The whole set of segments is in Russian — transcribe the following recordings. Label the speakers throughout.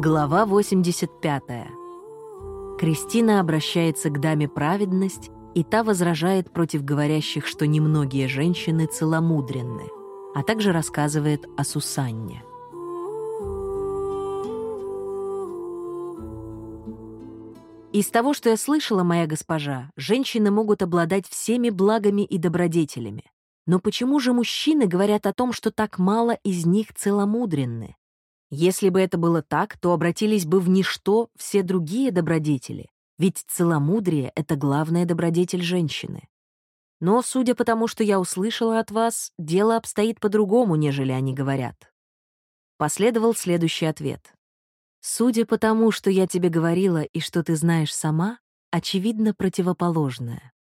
Speaker 1: Глава 85. Кристина обращается к даме праведность, и та возражает против говорящих, что немногие женщины целомудренны, а также рассказывает о Сусанне. Из того, что я слышала, моя госпожа, женщины могут обладать всеми благами и добродетелями. Но почему же мужчины говорят о том, что так мало из них целомудренны? Если бы это было так, то обратились бы в ничто все другие добродетели, ведь целомудрие — это главная добродетель женщины. Но, судя по тому, что я услышала от вас, дело обстоит по-другому, нежели они говорят. Последовал следующий ответ. Судя по тому, что я тебе говорила и что ты знаешь сама, очевидно противоположное.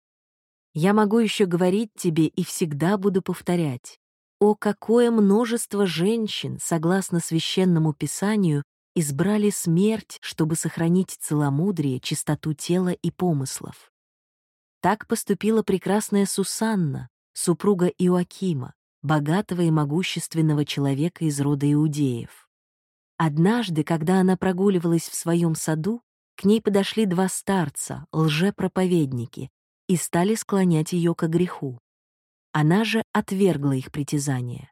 Speaker 1: Я могу еще говорить тебе и всегда буду повторять. О, какое множество женщин, согласно священному писанию, избрали смерть, чтобы сохранить целомудрие, чистоту тела и помыслов. Так поступила прекрасная Сусанна, супруга Иоакима, богатого и могущественного человека из рода иудеев. Однажды, когда она прогуливалась в своем саду, к ней подошли два старца, лжепроповедники, и стали склонять ее к греху. Она же отвергла их притязания.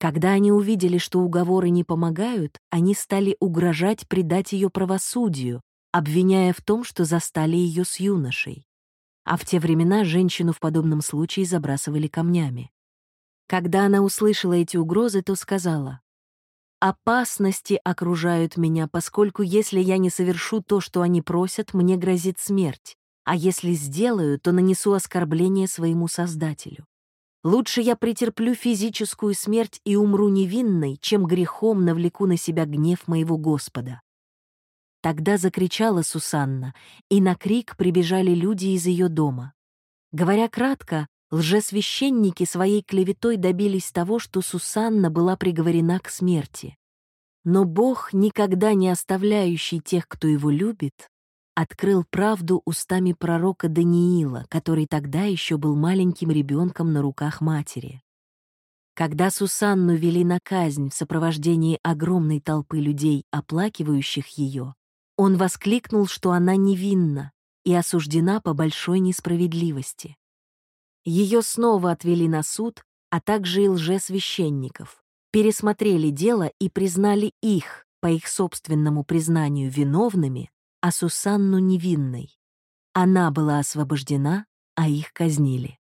Speaker 1: Когда они увидели, что уговоры не помогают, они стали угрожать предать ее правосудию, обвиняя в том, что застали ее с юношей. А в те времена женщину в подобном случае забрасывали камнями. Когда она услышала эти угрозы, то сказала, «Опасности окружают меня, поскольку если я не совершу то, что они просят, мне грозит смерть, а если сделаю, то нанесу оскорбление своему Создателю. Лучше я претерплю физическую смерть и умру невинной, чем грехом навлеку на себя гнев моего Господа. Тогда закричала Сусанна, и на крик прибежали люди из ее дома. Говоря кратко, лжесвященники своей клеветой добились того, что Сусанна была приговорена к смерти. Но Бог, никогда не оставляющий тех, кто его любит, открыл правду устами пророка Даниила, который тогда еще был маленьким ребенком на руках матери. Когда Сусанну вели на казнь в сопровождении огромной толпы людей, оплакивающих ее, он воскликнул, что она невинна и осуждена по большой несправедливости. Ее снова отвели на суд, а также и лжесвященников, пересмотрели дело и признали их, по их собственному признанию, виновными, а Сусанну невинной. Она была освобождена, а их казнили.